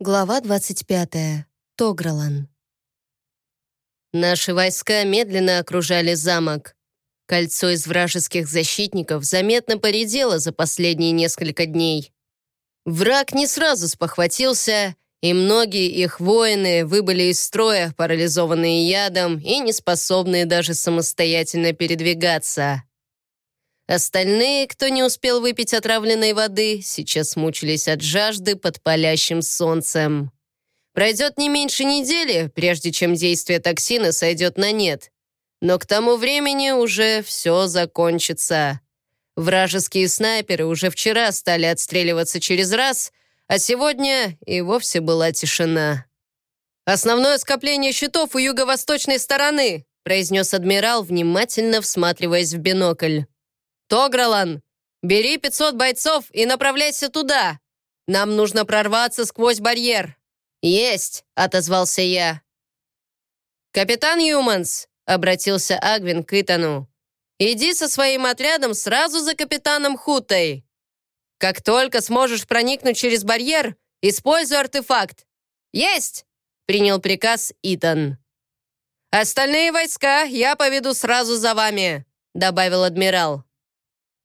Глава 25. Тогралан. Наши войска медленно окружали замок. Кольцо из вражеских защитников заметно поредело за последние несколько дней. Враг не сразу спохватился, и многие их воины выбыли из строя, парализованные ядом и неспособные даже самостоятельно передвигаться. Остальные, кто не успел выпить отравленной воды, сейчас мучились от жажды под палящим солнцем. Пройдет не меньше недели, прежде чем действие токсина сойдет на нет. Но к тому времени уже все закончится. Вражеские снайперы уже вчера стали отстреливаться через раз, а сегодня и вовсе была тишина. «Основное скопление щитов у юго-восточной стороны», произнес адмирал, внимательно всматриваясь в бинокль. «Тогралан, бери 500 бойцов и направляйся туда. Нам нужно прорваться сквозь барьер». «Есть», — отозвался я. «Капитан Юманс», — обратился Агвин к Итану, «иди со своим отрядом сразу за капитаном Хутой. Как только сможешь проникнуть через барьер, используй артефакт». «Есть!» — принял приказ Итан. «Остальные войска я поведу сразу за вами», — добавил адмирал.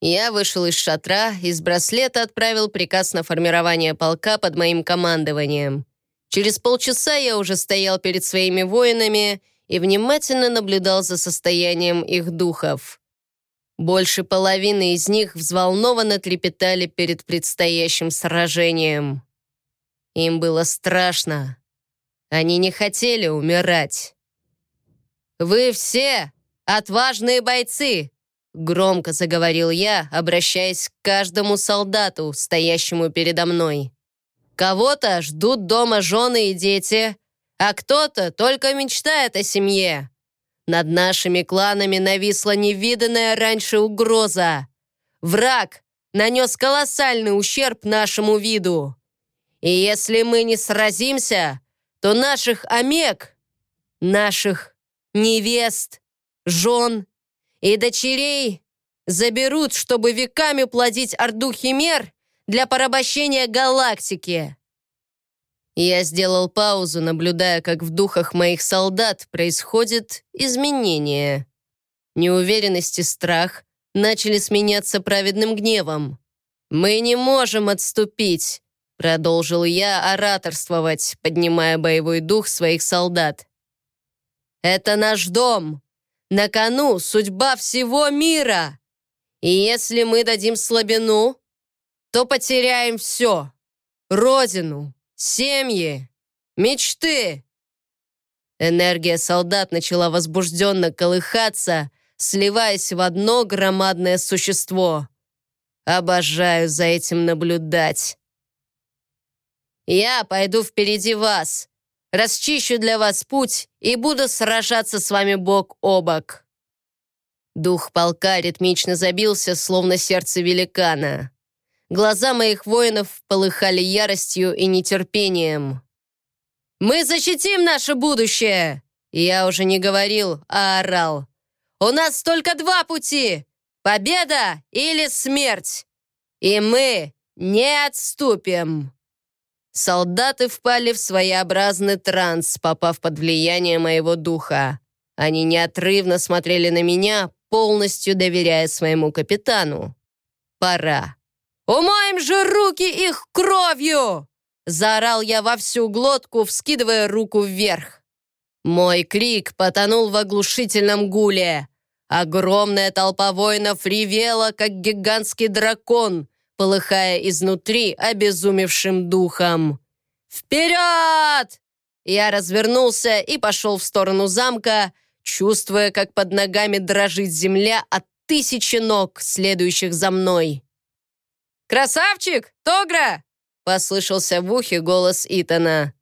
Я вышел из шатра, из браслета отправил приказ на формирование полка под моим командованием. Через полчаса я уже стоял перед своими воинами и внимательно наблюдал за состоянием их духов. Больше половины из них взволнованно трепетали перед предстоящим сражением. Им было страшно. Они не хотели умирать. «Вы все отважные бойцы!» Громко заговорил я, обращаясь к каждому солдату, стоящему передо мной. Кого-то ждут дома жены и дети, а кто-то только мечтает о семье. Над нашими кланами нависла невиданная раньше угроза. Враг нанес колоссальный ущерб нашему виду. И если мы не сразимся, то наших омег, наших невест, жен и дочерей заберут, чтобы веками плодить орду химер для порабощения галактики. Я сделал паузу, наблюдая, как в духах моих солдат происходит изменение. Неуверенность и страх начали сменяться праведным гневом. «Мы не можем отступить», — продолжил я ораторствовать, поднимая боевой дух своих солдат. «Это наш дом, на кону судьба всего мира. И если мы дадим слабину, то потеряем все. Родину, семьи, мечты. Энергия солдат начала возбужденно колыхаться, сливаясь в одно громадное существо. Обожаю за этим наблюдать. Я пойду впереди вас, расчищу для вас путь и буду сражаться с вами бок о бок». Дух полка ритмично забился, словно сердце великана. Глаза моих воинов полыхали яростью и нетерпением. «Мы защитим наше будущее!» Я уже не говорил, а орал. «У нас только два пути! Победа или смерть! И мы не отступим!» Солдаты впали в своеобразный транс, попав под влияние моего духа. Они неотрывно смотрели на меня, полностью доверяя своему капитану. Пора. «Умоем же руки их кровью!» Заорал я во всю глотку, вскидывая руку вверх. Мой крик потонул в оглушительном гуле. Огромная толпа воинов ревела, как гигантский дракон, полыхая изнутри обезумевшим духом. «Вперед!» Я развернулся и пошел в сторону замка, чувствуя, как под ногами дрожит земля от тысячи ног, следующих за мной. «Красавчик! Тогра!» — послышался в ухе голос Итана.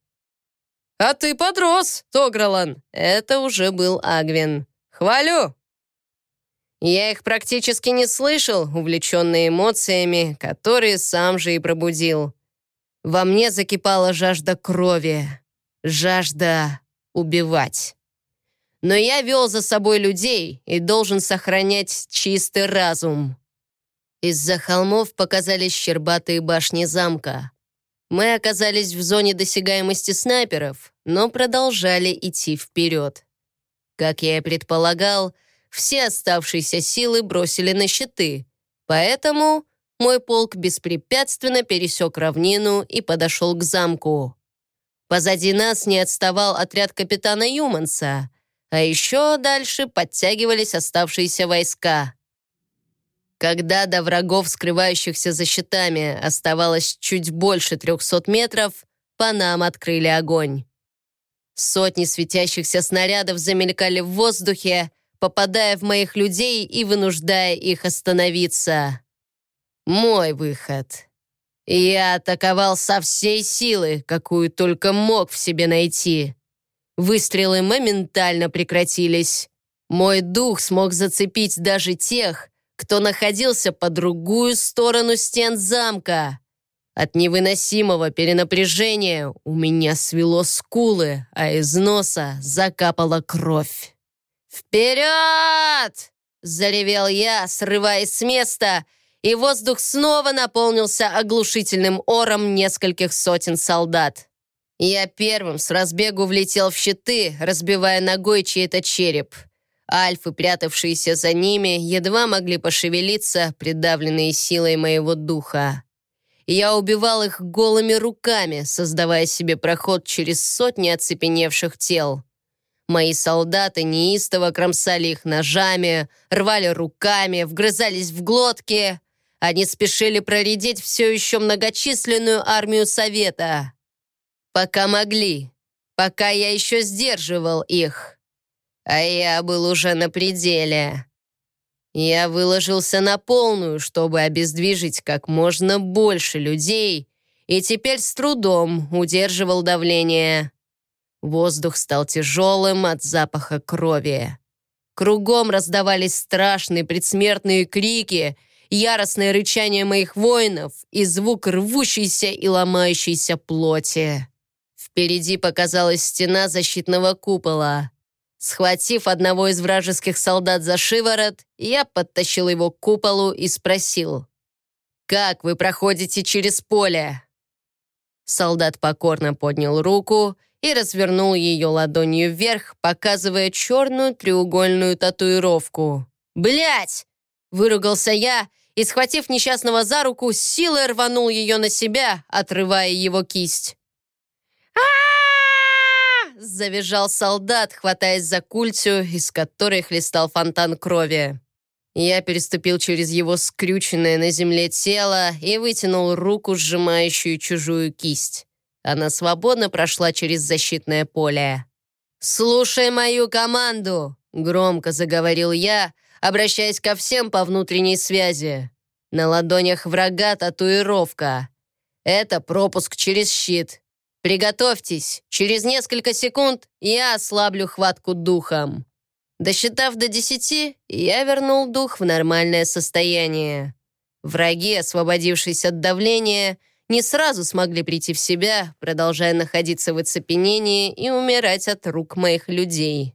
«А ты подрос, Тогралан!» Это уже был Агвин. «Хвалю!» Я их практически не слышал, увлеченный эмоциями, которые сам же и пробудил. Во мне закипала жажда крови, жажда убивать. Но я вел за собой людей и должен сохранять чистый разум. Из-за холмов показались щербатые башни замка. Мы оказались в зоне досягаемости снайперов, но продолжали идти вперед. Как я и предполагал, все оставшиеся силы бросили на щиты, поэтому мой полк беспрепятственно пересек равнину и подошел к замку. Позади нас не отставал отряд капитана Юманса, а еще дальше подтягивались оставшиеся войска. Когда до врагов, скрывающихся за щитами, оставалось чуть больше 300 метров, по нам открыли огонь. Сотни светящихся снарядов замелькали в воздухе, попадая в моих людей и вынуждая их остановиться. Мой выход. Я атаковал со всей силы, какую только мог в себе найти. Выстрелы моментально прекратились. Мой дух смог зацепить даже тех, кто находился по другую сторону стен замка. От невыносимого перенапряжения у меня свело скулы, а из носа закапала кровь. «Вперед!» — заревел я, срываясь с места, и воздух снова наполнился оглушительным ором нескольких сотен солдат. Я первым с разбегу влетел в щиты, разбивая ногой чей-то череп — Альфы, прятавшиеся за ними, едва могли пошевелиться, придавленные силой моего духа. Я убивал их голыми руками, создавая себе проход через сотни оцепеневших тел. Мои солдаты неистово кромсали их ножами, рвали руками, вгрызались в глотки. Они спешили проредить все еще многочисленную армию Совета. Пока могли, пока я еще сдерживал их а я был уже на пределе. Я выложился на полную, чтобы обездвижить как можно больше людей, и теперь с трудом удерживал давление. Воздух стал тяжелым от запаха крови. Кругом раздавались страшные предсмертные крики, яростное рычание моих воинов и звук рвущейся и ломающейся плоти. Впереди показалась стена защитного купола. Схватив одного из вражеских солдат за шиворот, я подтащил его к куполу и спросил, «Как вы проходите через поле?» Солдат покорно поднял руку и развернул ее ладонью вверх, показывая черную треугольную татуировку. «Блядь!» — выругался я и, схватив несчастного за руку, силой рванул ее на себя, отрывая его кисть. а завизжал солдат, хватаясь за культю, из которой хлестал фонтан крови. Я переступил через его скрюченное на земле тело и вытянул руку, сжимающую чужую кисть. Она свободно прошла через защитное поле. «Слушай мою команду!» — громко заговорил я, обращаясь ко всем по внутренней связи. На ладонях врага татуировка. Это пропуск через щит. Приготовьтесь, через несколько секунд я ослаблю хватку духом. Досчитав до десяти, я вернул дух в нормальное состояние. Враги, освободившись от давления, не сразу смогли прийти в себя, продолжая находиться в оцепенении и умирать от рук моих людей.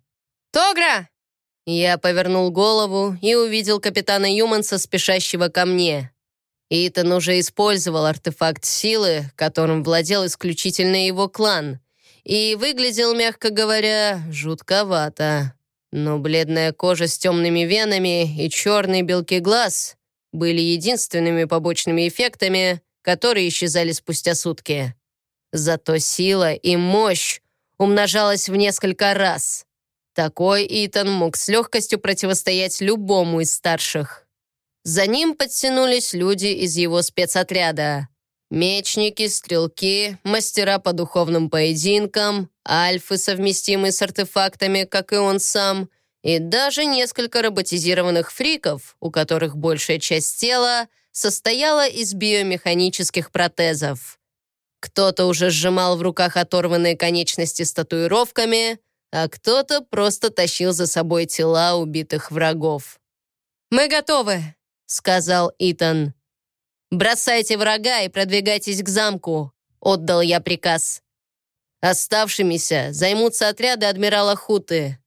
«Тогра!» Я повернул голову и увидел капитана Юманса, спешащего ко мне. Итан уже использовал артефакт силы, которым владел исключительно его клан, и выглядел, мягко говоря, жутковато. Но бледная кожа с темными венами и черные белки глаз были единственными побочными эффектами, которые исчезали спустя сутки. Зато сила и мощь умножалась в несколько раз. Такой Итан мог с легкостью противостоять любому из старших. За ним подтянулись люди из его спецотряда. Мечники, стрелки, мастера по духовным поединкам, альфы, совместимые с артефактами, как и он сам, и даже несколько роботизированных фриков, у которых большая часть тела состояла из биомеханических протезов. Кто-то уже сжимал в руках оторванные конечности с татуировками, а кто-то просто тащил за собой тела убитых врагов. «Мы готовы!» — сказал Итан. «Бросайте врага и продвигайтесь к замку», — отдал я приказ. Оставшимися займутся отряды адмирала Хуты.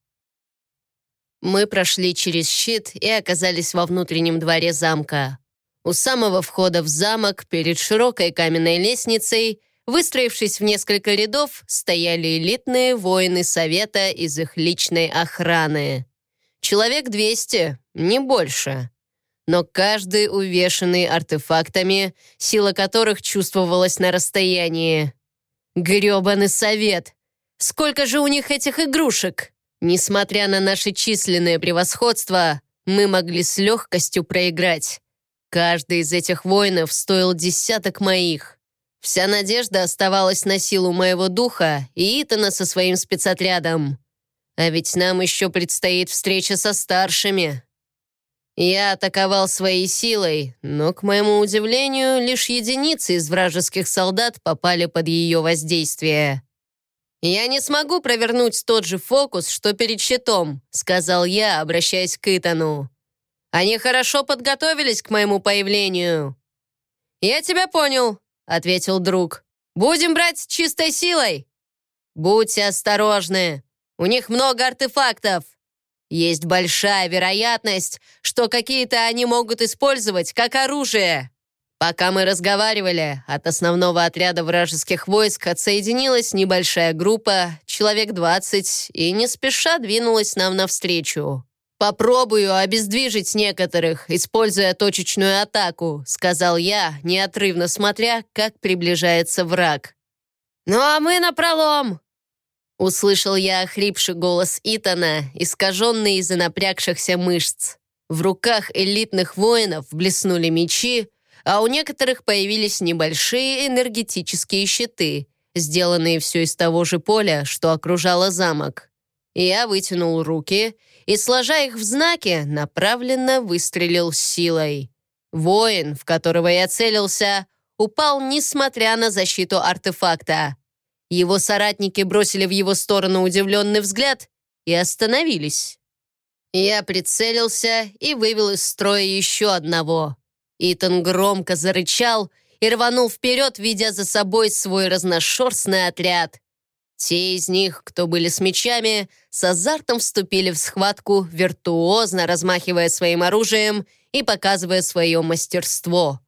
Мы прошли через щит и оказались во внутреннем дворе замка. У самого входа в замок, перед широкой каменной лестницей, выстроившись в несколько рядов, стояли элитные воины Совета из их личной охраны. Человек 200, не больше. Но каждый увешанный артефактами, сила которых чувствовалась на расстоянии. Грёбаный совет! Сколько же у них этих игрушек! Несмотря на наше численное превосходство, мы могли с легкостью проиграть. Каждый из этих воинов стоил десяток моих. Вся надежда оставалась на силу моего духа и Итана со своим спецотрядом. А ведь нам еще предстоит встреча со старшими. Я атаковал своей силой, но, к моему удивлению, лишь единицы из вражеских солдат попали под ее воздействие. «Я не смогу провернуть тот же фокус, что перед щитом», сказал я, обращаясь к Итану. «Они хорошо подготовились к моему появлению». «Я тебя понял», — ответил друг. «Будем брать чистой силой». «Будьте осторожны», у них много артефактов. Есть большая вероятность, что какие-то они могут использовать как оружие. Пока мы разговаривали, от основного отряда вражеских войск отсоединилась небольшая группа, человек 20, и не спеша двинулась нам навстречу. «Попробую обездвижить некоторых, используя точечную атаку», сказал я, неотрывно смотря, как приближается враг. «Ну а мы напролом!» Услышал я охрипший голос Итана, искаженный из-за напрягшихся мышц. В руках элитных воинов блеснули мечи, а у некоторых появились небольшие энергетические щиты, сделанные все из того же поля, что окружало замок. Я вытянул руки и, сложа их в знаки, направленно выстрелил силой. Воин, в которого я целился, упал, несмотря на защиту артефакта. Его соратники бросили в его сторону удивленный взгляд и остановились. Я прицелился и вывел из строя еще одного. Итан громко зарычал и рванул вперед, ведя за собой свой разношерстный отряд. Те из них, кто были с мечами, с азартом вступили в схватку, виртуозно размахивая своим оружием и показывая свое мастерство.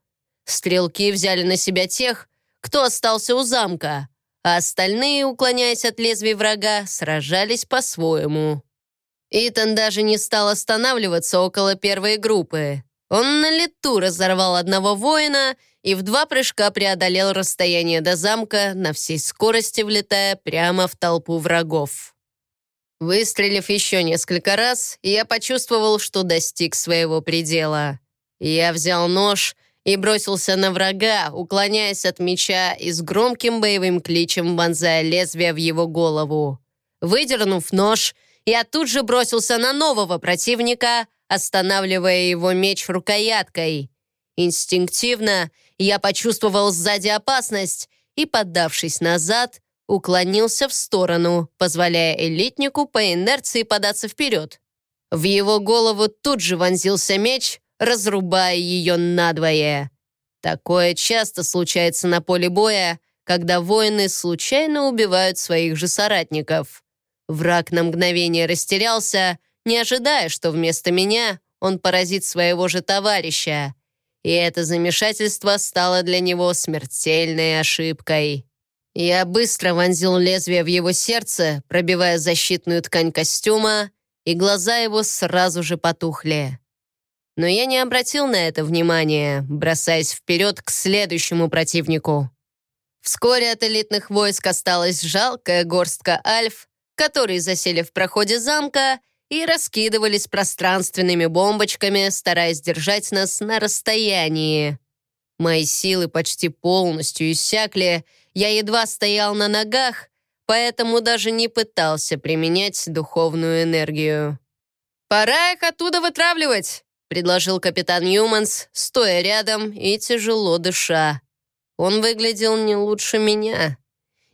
Стрелки взяли на себя тех, кто остался у замка, а остальные, уклоняясь от лезвий врага, сражались по-своему. Итан даже не стал останавливаться около первой группы. Он на лету разорвал одного воина и в два прыжка преодолел расстояние до замка, на всей скорости влетая прямо в толпу врагов. Выстрелив еще несколько раз, я почувствовал, что достиг своего предела. Я взял нож и бросился на врага, уклоняясь от меча и с громким боевым кличем вонзая лезвие в его голову. Выдернув нож, я тут же бросился на нового противника, останавливая его меч рукояткой. Инстинктивно я почувствовал сзади опасность и, поддавшись назад, уклонился в сторону, позволяя элитнику по инерции податься вперед. В его голову тут же вонзился меч, разрубая ее надвое. Такое часто случается на поле боя, когда воины случайно убивают своих же соратников. Враг на мгновение растерялся, не ожидая, что вместо меня он поразит своего же товарища. И это замешательство стало для него смертельной ошибкой. Я быстро вонзил лезвие в его сердце, пробивая защитную ткань костюма, и глаза его сразу же потухли. Но я не обратил на это внимания, бросаясь вперед к следующему противнику. Вскоре от элитных войск осталась жалкая горстка альф, которые засели в проходе замка и раскидывались пространственными бомбочками, стараясь держать нас на расстоянии. Мои силы почти полностью иссякли, я едва стоял на ногах, поэтому даже не пытался применять духовную энергию. «Пора их оттуда вытравливать!» предложил капитан Ньюманс, стоя рядом и тяжело дыша. Он выглядел не лучше меня.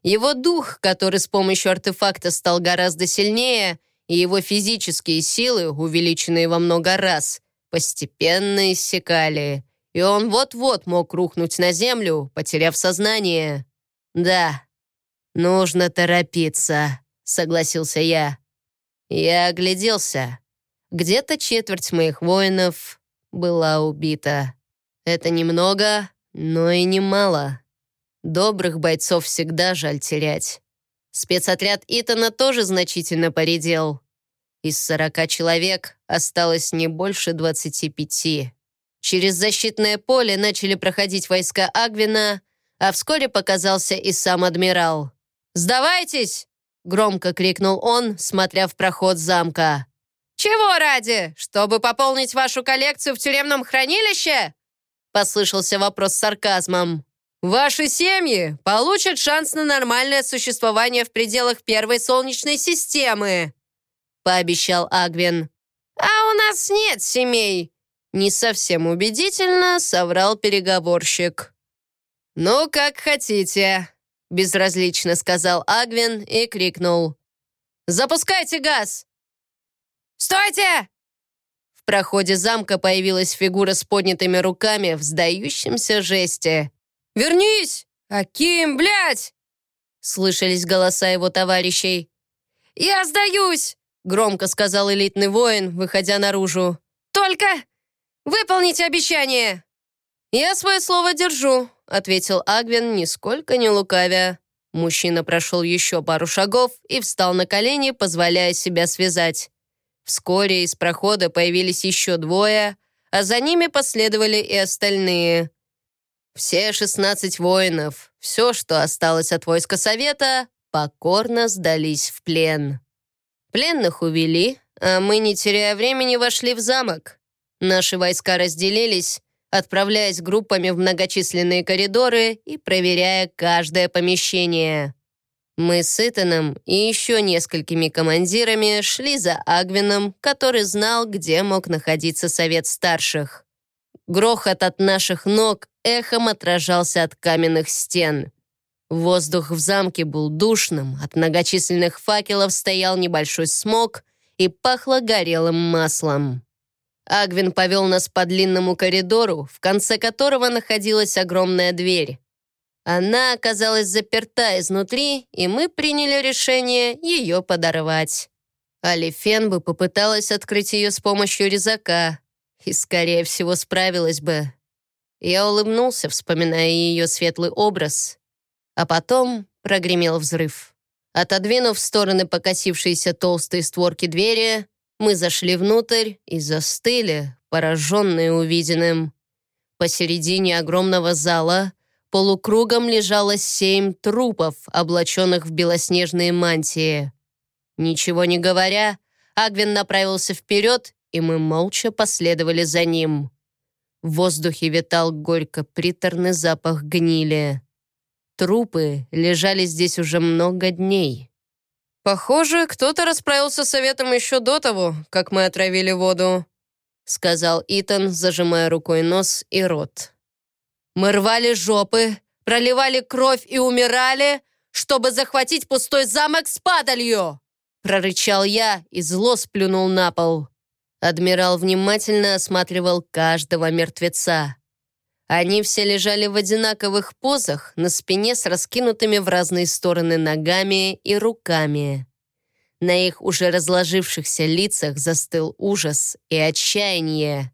Его дух, который с помощью артефакта стал гораздо сильнее, и его физические силы, увеличенные во много раз, постепенно иссякали, и он вот-вот мог рухнуть на землю, потеряв сознание. «Да, нужно торопиться», — согласился я. Я огляделся. Где-то четверть моих воинов была убита. Это немного, но и немало. Добрых бойцов всегда жаль терять. Спецотряд Итана тоже значительно поредел. Из 40 человек осталось не больше 25. Через защитное поле начали проходить войска Агвина, а вскоре показался и сам адмирал. «Сдавайтесь!» — громко крикнул он, смотря в проход замка. «Чего ради? Чтобы пополнить вашу коллекцию в тюремном хранилище?» Послышался вопрос с сарказмом. «Ваши семьи получат шанс на нормальное существование в пределах первой Солнечной системы», пообещал Агвин. «А у нас нет семей», не совсем убедительно соврал переговорщик. «Ну, как хотите», безразлично сказал Агвин и крикнул. «Запускайте газ!» «Стойте!» В проходе замка появилась фигура с поднятыми руками в сдающемся жесте. «Вернись! Аким, блядь!» Слышались голоса его товарищей. «Я сдаюсь!» Громко сказал элитный воин, выходя наружу. «Только выполните обещание!» «Я свое слово держу», — ответил Агвин, нисколько не лукавя. Мужчина прошел еще пару шагов и встал на колени, позволяя себя связать. Вскоре из прохода появились еще двое, а за ними последовали и остальные. Все шестнадцать воинов, все, что осталось от войска Совета, покорно сдались в плен. Пленных увели, а мы, не теряя времени, вошли в замок. Наши войска разделились, отправляясь группами в многочисленные коридоры и проверяя каждое помещение. Мы с Итаном и еще несколькими командирами шли за Агвином, который знал, где мог находиться совет старших. Грохот от наших ног эхом отражался от каменных стен. Воздух в замке был душным, от многочисленных факелов стоял небольшой смог и пахло горелым маслом. Агвин повел нас по длинному коридору, в конце которого находилась огромная дверь. Она оказалась заперта изнутри, и мы приняли решение ее подорвать. Алифен бы попыталась открыть ее с помощью резака, и, скорее всего, справилась бы. Я улыбнулся, вспоминая ее светлый образ, а потом прогремел взрыв. Отодвинув в стороны покосившиеся толстые створки двери, мы зашли внутрь и застыли, пораженные увиденным. Посередине огромного зала полукругом лежало семь трупов, облаченных в белоснежные мантии. Ничего не говоря, Агвин направился вперед, и мы молча последовали за ним. В воздухе витал горько-приторный запах гнили. Трупы лежали здесь уже много дней. «Похоже, кто-то расправился советом еще до того, как мы отравили воду», сказал Итан, зажимая рукой нос и рот. «Мы рвали жопы, проливали кровь и умирали, чтобы захватить пустой замок с падалью!» прорычал я и зло сплюнул на пол. Адмирал внимательно осматривал каждого мертвеца. Они все лежали в одинаковых позах, на спине с раскинутыми в разные стороны ногами и руками. На их уже разложившихся лицах застыл ужас и отчаяние.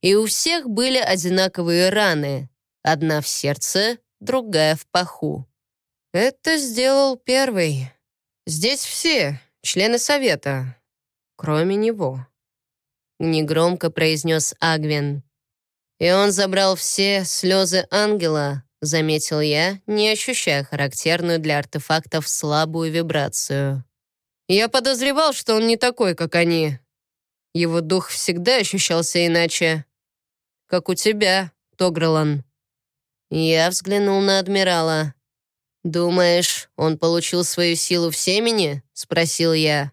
И у всех были одинаковые раны, одна в сердце, другая в паху. «Это сделал первый. Здесь все, члены совета, кроме него», — негромко произнес Агвин. «И он забрал все слезы ангела», — заметил я, не ощущая характерную для артефактов слабую вибрацию. «Я подозревал, что он не такой, как они. Его дух всегда ощущался иначе. Как у тебя, Тогрелан». Я взглянул на адмирала. «Думаешь, он получил свою силу в семени?» — спросил я.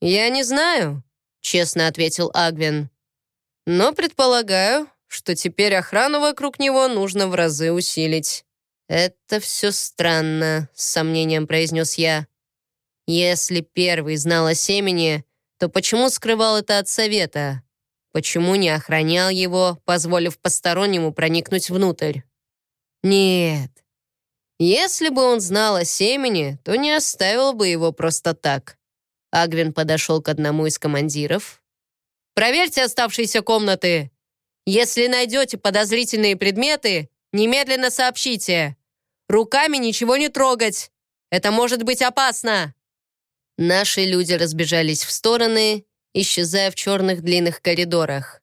«Я не знаю», — честно ответил Агвин. «Но предполагаю, что теперь охрану вокруг него нужно в разы усилить. «Это все странно», — с сомнением произнес я. «Если первый знал о семени, то почему скрывал это от совета? Почему не охранял его, позволив постороннему проникнуть внутрь?» «Нет. Если бы он знал о семени, то не оставил бы его просто так». Агвин подошел к одному из командиров. «Проверьте оставшиеся комнаты. Если найдете подозрительные предметы, немедленно сообщите. Руками ничего не трогать! Это может быть опасно!» Наши люди разбежались в стороны, исчезая в черных длинных коридорах.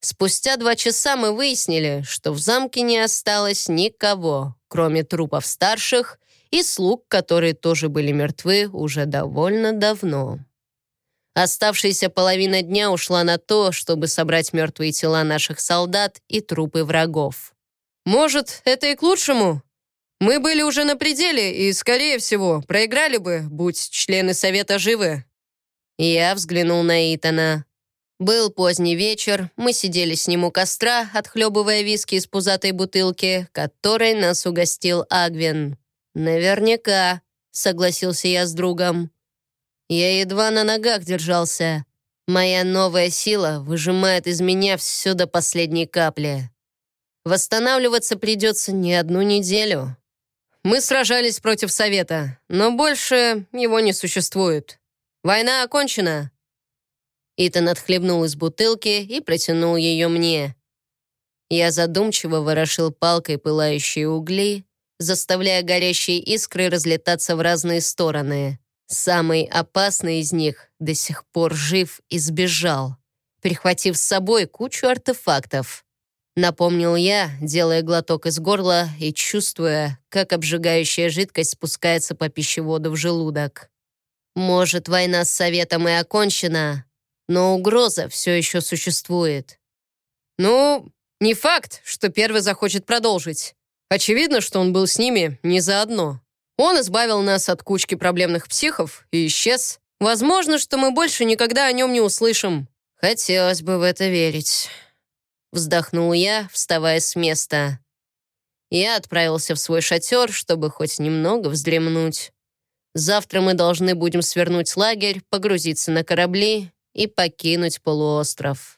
Спустя два часа мы выяснили, что в замке не осталось никого, кроме трупов старших и слуг, которые тоже были мертвы уже довольно давно. Оставшаяся половина дня ушла на то, чтобы собрать мертвые тела наших солдат и трупы врагов. «Может, это и к лучшему? Мы были уже на пределе и, скорее всего, проиграли бы, будь члены Совета живы». Я взглянул на Итана. Был поздний вечер, мы сидели с ним у костра, отхлебывая виски из пузатой бутылки, которой нас угостил Агвин. «Наверняка», — согласился я с другом. Я едва на ногах держался. Моя новая сила выжимает из меня все до последней капли. Восстанавливаться придется не одну неделю. Мы сражались против Совета, но больше его не существует. Война окончена. Итан отхлебнул из бутылки и протянул ее мне. Я задумчиво ворошил палкой пылающие угли, заставляя горящие искры разлетаться в разные стороны. Самый опасный из них до сих пор жив и сбежал, прихватив с собой кучу артефактов. Напомнил я, делая глоток из горла и чувствуя, как обжигающая жидкость спускается по пищеводу в желудок. Может, война с Советом и окончена, но угроза все еще существует. Ну, не факт, что первый захочет продолжить. Очевидно, что он был с ними не заодно. Он избавил нас от кучки проблемных психов и исчез. Возможно, что мы больше никогда о нем не услышим. Хотелось бы в это верить. Вздохнул я, вставая с места. Я отправился в свой шатер, чтобы хоть немного вздремнуть. Завтра мы должны будем свернуть лагерь, погрузиться на корабли и покинуть полуостров.